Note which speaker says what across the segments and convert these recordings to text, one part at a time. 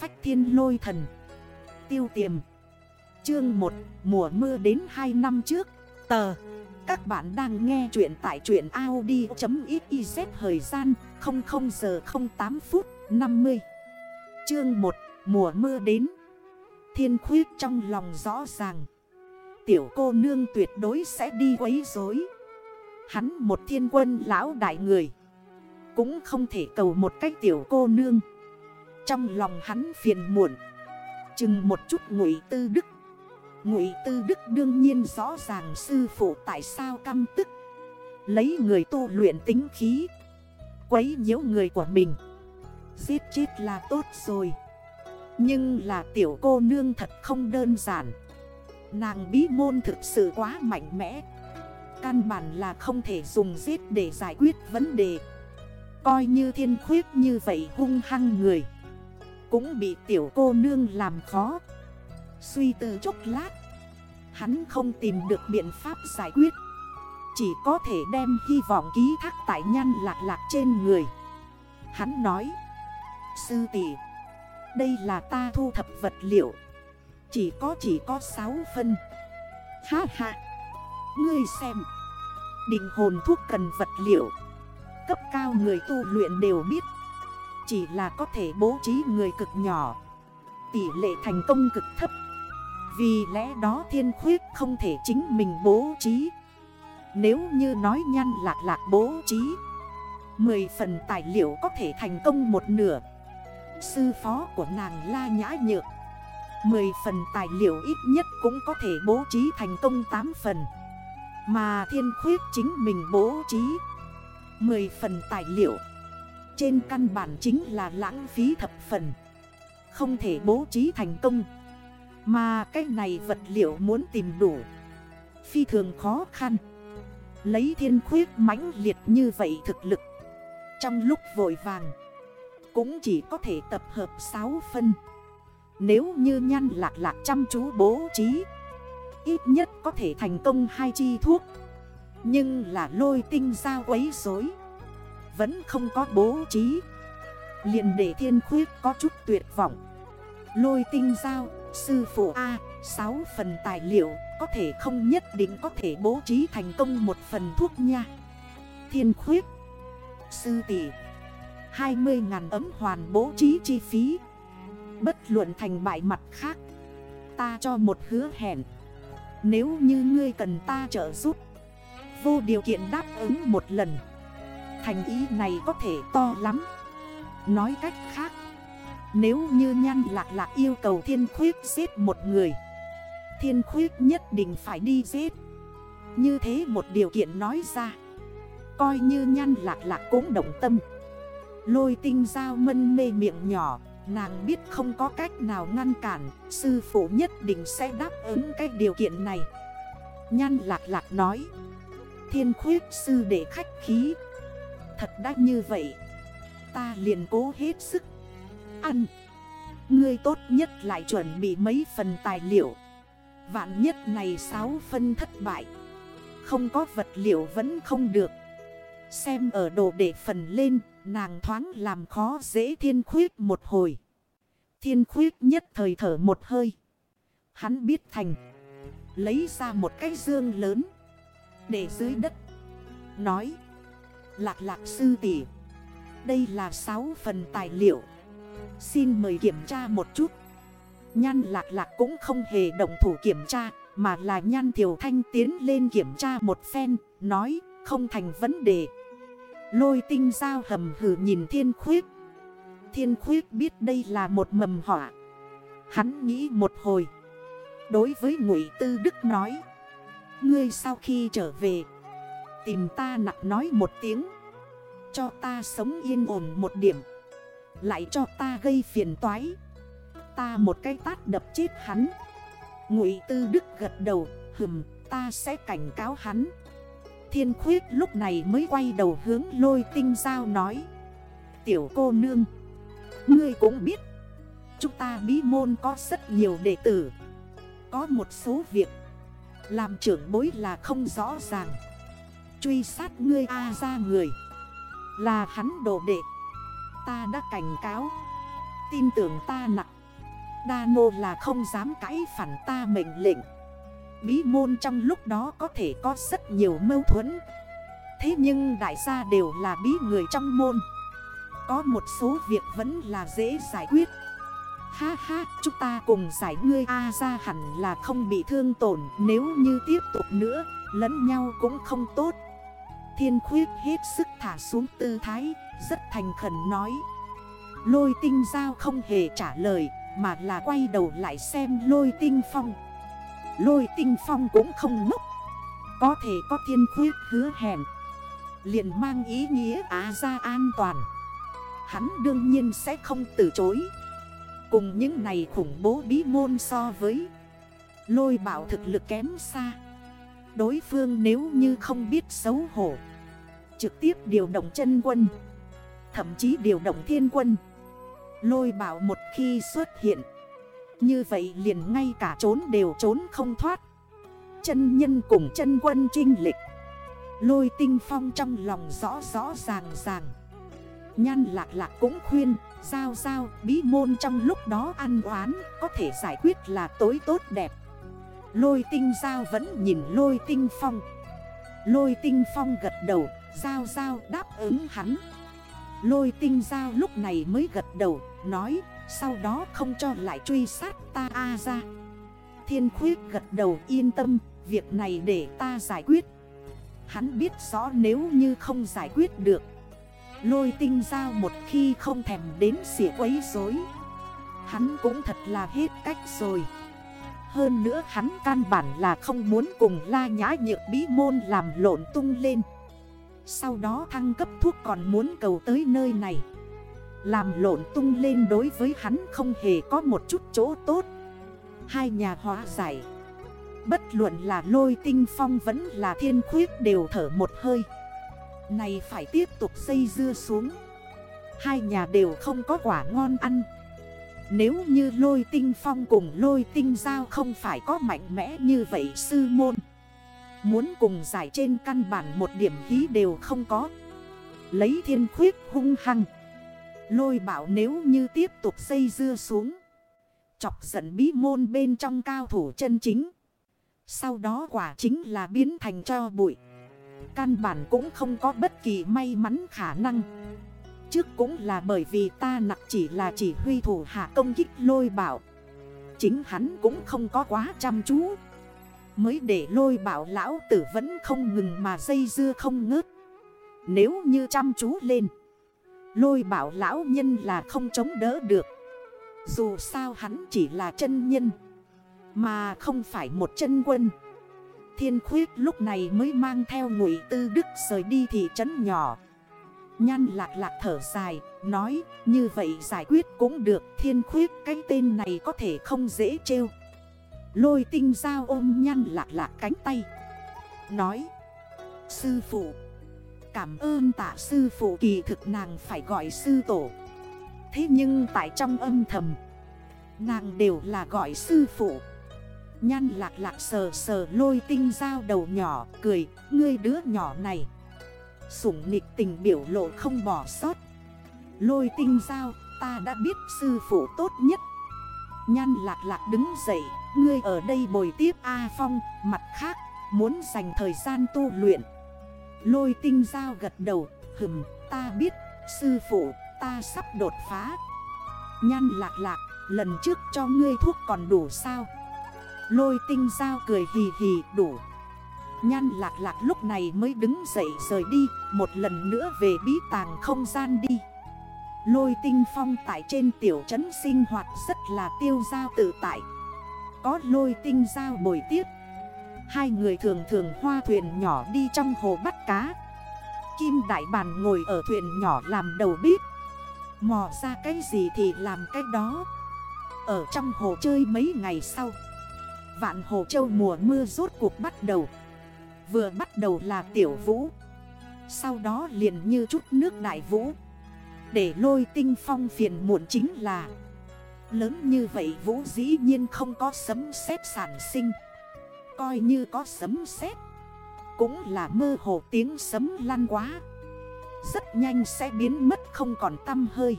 Speaker 1: phách thiên lôi thần. Tiêu tiềm. Chương 1 Mùa mưa đến 2 năm trước. Tờ. Các bạn đang nghe chuyện tại chuyện Audi.xyz Thời gian 00 giờ 08 phút 50 Chương 1 Mùa mưa đến. Thiên khuyết trong lòng rõ ràng. Tiểu cô nương tuyệt đối sẽ đi quấy rối. Hắn một thiên quân lão đại người. Cũng không thể cầu một cách tiểu cô nương. Trong lòng hắn phiền muộn. Chừng một chút ngụy tư đức. Ngụy tư đức đương nhiên rõ ràng sư phụ tại sao căm tức. Lấy người tu luyện tính khí. Quấy nhiễu người của mình. Giết chết là tốt rồi. Nhưng là tiểu cô nương thật không đơn giản. Nàng bí môn thực sự quá mạnh mẽ. Căn bản là không thể dùng giết để giải quyết vấn đề. Coi như thiên khuyết như vậy hung hăng người. Cũng bị tiểu cô nương làm khó. Suy tư chốc lát, Hắn không tìm được biện pháp giải quyết. Chỉ có thể đem hy vọng ký thác tại nhăn lạc lạc trên người. Hắn nói, Sư tỷ, Đây là ta thu thập vật liệu. Chỉ có chỉ có 6 phân. Ha ha, Ngươi xem Định hồn thuốc cần vật liệu. Cấp cao người tu luyện đều biết. Chỉ là có thể bố trí người cực nhỏ. Tỷ lệ thành công cực thấp. Vì lẽ đó thiên khuyết không thể chính mình bố trí. Nếu như nói nhăn lạc lạc bố trí, Mười phần tài liệu có thể thành công một nửa. Sư phó của nàng la nhã nhược, Mười phần tài liệu ít nhất cũng có thể bố trí thành công 8 phần. Mà thiên khuyết chính mình bố trí, Mười phần tài liệu trên căn bản chính là lãng phí thập phần. Không thể bố trí thành công. Mà cái này vật liệu muốn tìm đủ. Phi thường khó khăn. Lấy thiên khuyết mãnh liệt như vậy thực lực. Trong lúc vội vàng, Cũng chỉ có thể tập hợp 6 phân. Nếu như nhăn lạc lạc chăm chú bố trí, Ít nhất có thể thành công hai chi thuốc. Nhưng là lôi tinh ra quấy rối. Vẫn không có bố trí. Liền để thiên khuyết có chút tuyệt vọng. Lôi tinh giao, sư phụ A, 6 phần tài liệu Có thể không nhất định có thể bố trí thành công một phần thuốc nha. Thiên khuyết Sư tỷ 20.000 ấm hoàn bố trí chi phí. Bất luận thành bại mặt khác Ta cho một hứa hẹn. Nếu như ngươi cần ta trợ giúp Vô điều kiện đáp ứng một lần. Thành ý này có thể to lắm. Nói cách khác, Nếu như nhan lạc lạc yêu cầu thiên khuyết giết một người, Thiên khuyết nhất định phải đi giết. Như thế một điều kiện nói ra, Coi như nhan lạc lạc cũng động tâm. Lôi tinh dao mân mê miệng nhỏ, Nàng biết không có cách nào ngăn cản, Sư phụ nhất định sẽ đáp ứng cái điều kiện này. Nhan lạc lạc nói, Thiên khuyết sư để khách khí Thật đã như vậy. Ta liền cố hết sức. Ăn. Ngươi tốt nhất lại chuẩn bị mấy phần tài liệu. Vạn nhất này 6 phân thất bại. Không có vật liệu vẫn không được. Xem ở đồ để phần lên, Nàng thoáng làm khó dễ thiên khuyết một hồi. Thiên khuyết nhất thời thở một hơi. Hắn biết thành. Lấy ra một cái dương lớn. Để dưới đất. Nói. Lạc lạc sư tỷ. Đây là 6 phần tài liệu. Xin mời kiểm tra một chút. Nhan lạc lạc cũng không hề động thủ kiểm tra, Mà là nhan thiểu thanh tiến lên kiểm tra một phen, Nói, không thành vấn đề. Lôi tinh dao hầm hử nhìn thiên khuyết. Thiên khuyết biết đây là một mầm họa. Hắn nghĩ một hồi. Đối với ngụy Tư Đức nói, Ngươi sau khi trở về Tìm ta nặng nói một tiếng. Cho ta sống yên ổn một điểm. Lại cho ta gây phiền toái. Ta một cái tát đập chết hắn. Ngụy Tư Đức gật đầu, Hừm, ta sẽ cảnh cáo hắn. Thiên khuyết lúc này mới quay đầu hướng lôi tinh giao nói, Tiểu cô nương, Ngươi cũng biết, Chúng ta bí môn có rất nhiều đệ tử. Có một số việc, Làm trưởng bối là không rõ ràng. Truy sát ngươi A ra người. Là hắn đồ đệ. Ta đã cảnh cáo. Tin tưởng ta nặng. Đa nô là không dám cãi phản ta mệnh lệnh. Bí môn trong lúc đó có thể có rất nhiều mâu thuẫn. Thế nhưng đại gia đều là bí người trong môn. Có một số việc vẫn là dễ giải quyết. Ha ha, chúng ta cùng giải ngươi A ra hẳn là không bị thương tổn. Nếu như tiếp tục nữa, lẫn nhau cũng không tốt. Thiên khuyết hết sức thả xuống tư thái, rất thành khẩn nói. Lôi tinh giao không hề trả lời Mà là quay đầu lại xem lôi tinh phong. Lôi tinh phong cũng không ngốc. Có thể có thiên khuyết hứa hẹn. Liền mang ý nghĩa Á ra an toàn. Hắn đương nhiên sẽ không từ chối. Cùng những này khủng bố bí môn so với Lôi bảo thực lực kém xa. Đối phương nếu như không biết xấu hổ, Trực tiếp điều động chân quân, Thậm chí điều động thiên quân. Lôi bảo một khi xuất hiện, Như vậy liền ngay cả trốn đều trốn không thoát. Chân nhân cùng chân quân trinh lịch, Lôi tinh phong trong lòng rõ rõ ràng ràng. Nhan lạc lạc cũng khuyên sao sao bí môn trong lúc đó ăn oán, Có thể giải quyết là tối tốt đẹp. Lôi tinh giao vẫn nhìn lôi tinh phong. Lôi tinh phong gật đầu, Giao giao đáp ứng hắn. Lôi tinh giao lúc này mới gật đầu, Nói, sau đó không cho lại truy sát ta A ra. Thiên khuyết gật đầu yên tâm, Việc này để ta giải quyết. Hắn biết rõ nếu như không giải quyết được. Lôi tinh giao một khi không thèm đến xỉa quấy rối. Hắn cũng thật là hết cách rồi. Hơn nữa hắn căn bản là không muốn cùng la nhã nhược bí môn làm lộn tung lên. Sau đó thăng cấp thuốc còn muốn cầu tới nơi này. Làm lộn tung lên đối với hắn không hề có một chút chỗ tốt. Hai nhà hóa giải. Bất luận là lôi tinh phong vẫn là thiên khuyết đều thở một hơi. Này phải tiếp tục xây dưa xuống. Hai nhà đều không có quả ngon ăn. Nếu như lôi tinh phong cùng lôi tinh giao không phải có mạnh mẽ như vậy sư môn, Muốn cùng giải trên căn bản một điểm hí đều không có. Lấy thiên khuyết hung hăng, Lôi bảo nếu như tiếp tục xây dưa xuống, Chọc giận bí môn bên trong cao thủ chân chính, sau đó quả chính là biến thành cho bụi. Căn bản cũng không có bất kỳ may mắn khả năng. Trước cũng là bởi vì ta nặng chỉ là chỉ huy thủ hạ công kích lôi bảo. Chính hắn cũng không có quá chăm chú. Mới để lôi bảo lão tử vẫn không ngừng mà dây dưa không ngớt. Nếu như chăm chú lên, Lôi bảo lão nhân là không chống đỡ được. Dù sao hắn chỉ là chân nhân, mà không phải một chân quân. Thiên khuyết lúc này mới mang theo ngụy tư đức rời đi thị trấn nhỏ. Nhan lạc lạc thở dài, Nói, như vậy giải quyết cũng được, Thiên khuyết, cái tên này có thể không dễ trêu. Lôi tinh dao ôm nhan lạc lạc cánh tay, Nói, Sư phụ, Cảm ơn tạ sư phụ, kỳ thực nàng phải gọi sư tổ. Thế nhưng tại trong âm thầm, Nàng đều là gọi sư phụ. Nhan lạc lạc sờ sờ lôi tinh dao đầu nhỏ, cười, Ngươi đứa nhỏ này Sủng nịch tình biểu lộ không bỏ sót. Lôi tinh giao, ta đã biết sư phụ tốt nhất. Nhan lạc lạc đứng dậy, Ngươi ở đây bồi tiếp A Phong, Mặt khác, muốn dành thời gian tu luyện. Lôi tinh giao gật đầu, Hừm, ta biết, sư phụ, ta sắp đột phá. Nhan lạc lạc, lần trước cho ngươi thuốc còn đủ sao? Lôi tinh giao cười hì hì, đủ. Nhan lạc lạc lúc này mới đứng dậy rời đi, Một lần nữa về bí tàng không gian đi. Lôi tinh phong tại trên tiểu trấn sinh hoạt rất là tiêu giao tự tại. Có lôi tinh giao bồi tiếp. Hai người thường thường hoa thuyền nhỏ đi trong hồ bắt cá. Kim đại bàn ngồi ở thuyền nhỏ làm đầu bếp. Mò ra cái gì thì làm cái đó. Ở trong hồ chơi mấy ngày sau, Vạn Hồ Châu mùa mưa rốt cuộc bắt đầu. Vừa bắt đầu là tiểu vũ. Sau đó liền như chút nước đại vũ. Để lôi tinh phong phiền muộn chính là, Lớn như vậy vũ dĩ nhiên không có sấm sét sản sinh. Coi như có sấm sét, Cũng là mơ hồ tiếng sấm lan quá. Rất nhanh sẽ biến mất không còn tâm hơi.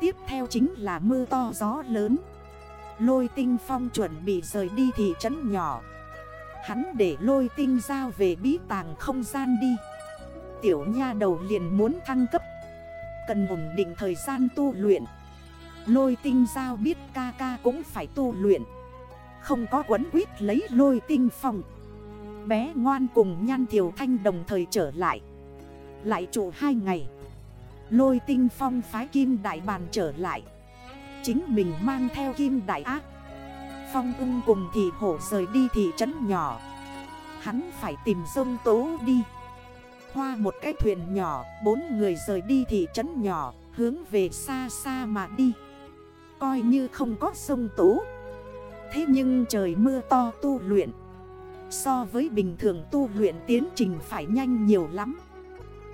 Speaker 1: Tiếp theo chính là mưa to gió lớn. Lôi tinh phong chuẩn bị rời đi thị trấn nhỏ. Hắn để lôi tinh giao về bí tàng không gian đi. Tiểu nha đầu liền muốn thăng cấp. Cần ổn định thời gian tu luyện. Lôi tinh giao biết ca ca cũng phải tu luyện. Không có quấn quýt lấy lôi tinh phong. Bé ngoan cùng nhan thiểu thanh đồng thời trở lại. Lại trụ hai ngày. Lôi tinh phong phái kim đại bàn trở lại. Chính mình mang theo kim đại ác. Phong ưng cùng thị hổ rời đi thị trấn nhỏ. Hắn phải tìm sông tố đi. Hoa một cái thuyền nhỏ, Bốn người rời đi thị trấn nhỏ, Hướng về xa xa mà đi. Coi như không có sông tố. Thế nhưng trời mưa to tu luyện. So với bình thường tu luyện tiến trình phải nhanh nhiều lắm.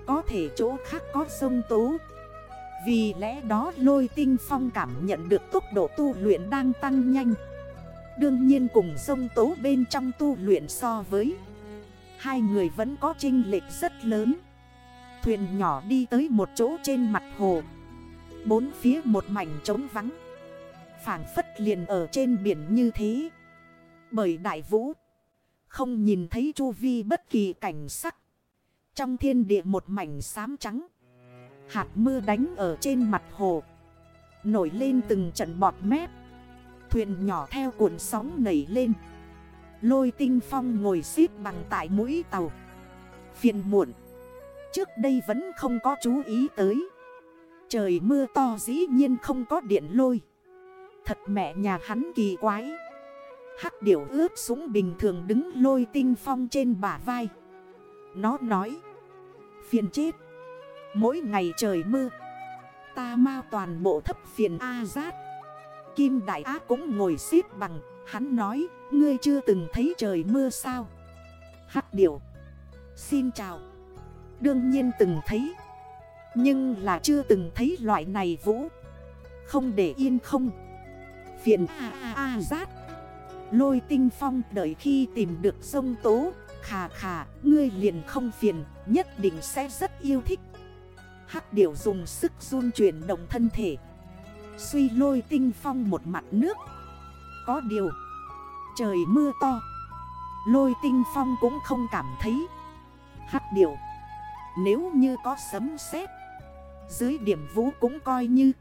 Speaker 1: Có thể chỗ khác có sông tố. Vì lẽ đó lôi tinh phong cảm nhận được tốc độ tu luyện đang tăng nhanh. Đương nhiên cùng sông tố bên trong tu luyện so với. Hai người vẫn có trinh lệch rất lớn. Thuyền nhỏ đi tới một chỗ trên mặt hồ. Bốn phía một mảnh trống vắng. Phản phất liền ở trên biển như thế. Bởi đại vũ, Không nhìn thấy chu vi bất kỳ cảnh sắc. Trong thiên địa một mảnh xám trắng. Hạt mưa đánh ở trên mặt hồ. Nổi lên từng trận bọt mép. Thuyền nhỏ theo cuộn sóng nảy lên. Lôi tinh phong ngồi xếp bằng tại mũi tàu. Phiền muộn. Trước đây vẫn không có chú ý tới. Trời mưa to dĩ nhiên không có điện lôi. Thật mẹ nhà hắn kỳ quái. Hắc điểu ướp súng bình thường đứng lôi tinh phong trên bả vai. Nó nói. Phiền chết. Mỗi ngày trời mưa. Ta mau toàn bộ thấp phiền A-Zát Kim Đại Á cũng ngồi xếp bằng. Hắn nói, Ngươi chưa từng thấy trời mưa sao? Hắc điểu. Xin chào. Đương nhiên từng thấy. Nhưng là chưa từng thấy loại này vũ. Không để yên không. Phiền a a a rát. Lôi tinh phong đợi khi tìm được sông tố. Khà khà, Ngươi liền không phiền, Nhất định sẽ rất yêu thích. Hắc điểu dùng sức run chuyển động thân thể. Suy lôi tinh phong một mặt nước. Có điều, Trời mưa to. Lôi tinh phong cũng không cảm thấy. Hắc điều, Nếu như có sấm sét, Dưới điểm vũ cũng coi như.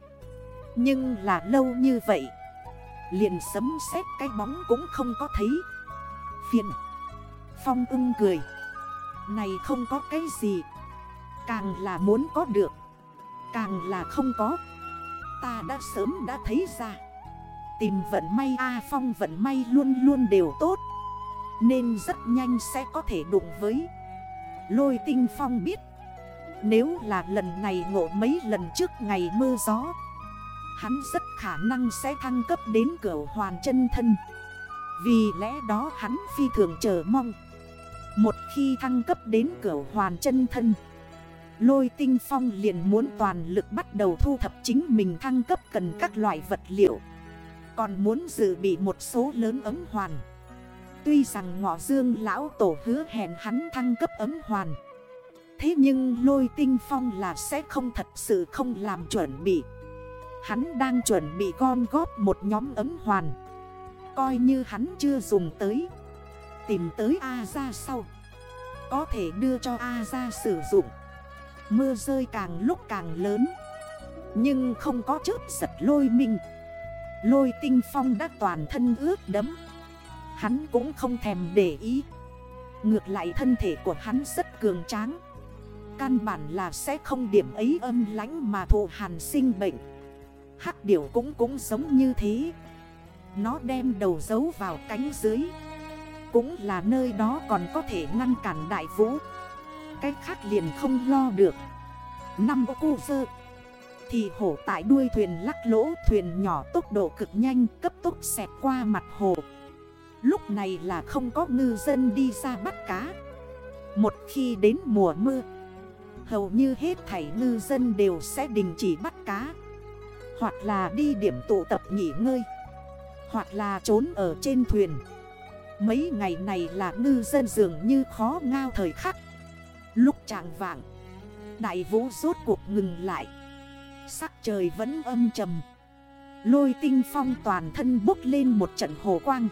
Speaker 1: Nhưng là lâu như vậy, Liền sấm sét cái bóng cũng không có thấy. Phiền, Phong ưng cười. Này không có cái gì, Càng là muốn có được, Càng là không có. Ta đã sớm đã thấy ra. Tìm vận may, A Phong vận may luôn luôn đều tốt, Nên rất nhanh sẽ có thể đụng với. Lôi tinh Phong biết, Nếu là lần này ngộ mấy lần trước ngày mưa gió, Hắn rất khả năng sẽ thăng cấp đến cửa hoàn chân thân. Vì lẽ đó hắn phi thường chờ mong, Một khi thăng cấp đến cửa hoàn chân thân Lôi tinh phong liền muốn toàn lực bắt đầu thu thập chính mình thăng cấp cần các loại vật liệu. Còn muốn dự bị một số lớn ấm hoàn. Tuy rằng ngọ dương lão tổ hứa hẹn hắn thăng cấp ấm hoàn. Thế nhưng lôi tinh phong là sẽ không thật sự không làm chuẩn bị. Hắn đang chuẩn bị gom góp một nhóm ấm hoàn. Coi như hắn chưa dùng tới. Tìm tới A ra sau. Có thể đưa cho A ra sử dụng. Mưa rơi càng lúc càng lớn. Nhưng không có chớp giật lôi mình. Lôi tinh phong đã toàn thân ướt đấm Hắn cũng không thèm để ý. Ngược lại thân thể của hắn rất cường tráng. Căn bản là sẽ không điểm ấy âm lánh mà thụ hàn sinh bệnh. Hắc điểu cũng cũng giống như thế. Nó đem đầu giấu vào cánh dưới. Cũng là nơi đó còn có thể ngăn cản đại vũ. Cách khác liền không lo được. Năm ô cô sơ Thì hổ tại đuôi thuyền lắc lỗ, Thuyền nhỏ tốc độ cực nhanh, Cấp tốc xẹt qua mặt hồ. Lúc này là không có ngư dân đi ra bắt cá. Một khi đến mùa mưa, Hầu như hết thảy ngư dân đều sẽ đình chỉ bắt cá. Hoặc là đi điểm tụ tập nghỉ ngơi. Hoặc là trốn ở trên thuyền. Mấy ngày này là ngư dân dường như khó ngao thời khắc trạng vạng. Đại vũ rốt cuộc ngừng lại. Sắc trời vẫn âm trầm. Lôi tinh phong toàn thân bốc lên một trận hồ quang.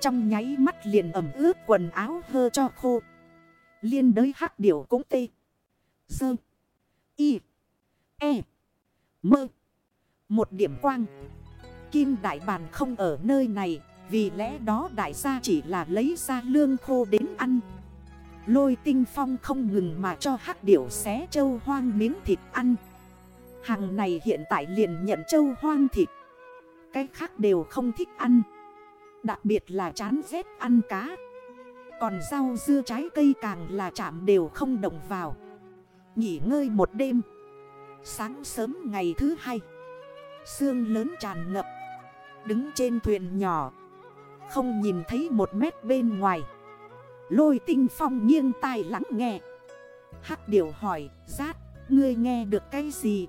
Speaker 1: Trong nháy mắt liền ẩm ướt quần áo hơ cho khô. Liên đới hắc điểu cũng tê. Sơ. Y. E. Mơ Một điểm quang. Kim đại bàn không ở nơi này, Vì lẽ đó đại gia chỉ là lấy ra lương khô đến ăn. Lôi tinh phong không ngừng mà cho hắc điểu xé châu hoang miếng thịt ăn. Hàng này hiện tại liền nhận châu hoang thịt. Cái khác đều không thích ăn. Đặc biệt là chán rét ăn cá. Còn rau dưa trái cây càng là chạm đều không động vào. Nghỉ ngơi một đêm. Sáng sớm ngày thứ hai, Sương lớn tràn ngập. Đứng trên thuyền nhỏ, Không nhìn thấy một mét bên ngoài. Lôi tinh phong nghiêng tai lắng nghe. Hắc điểu hỏi Rát Ngươi nghe được cái gì?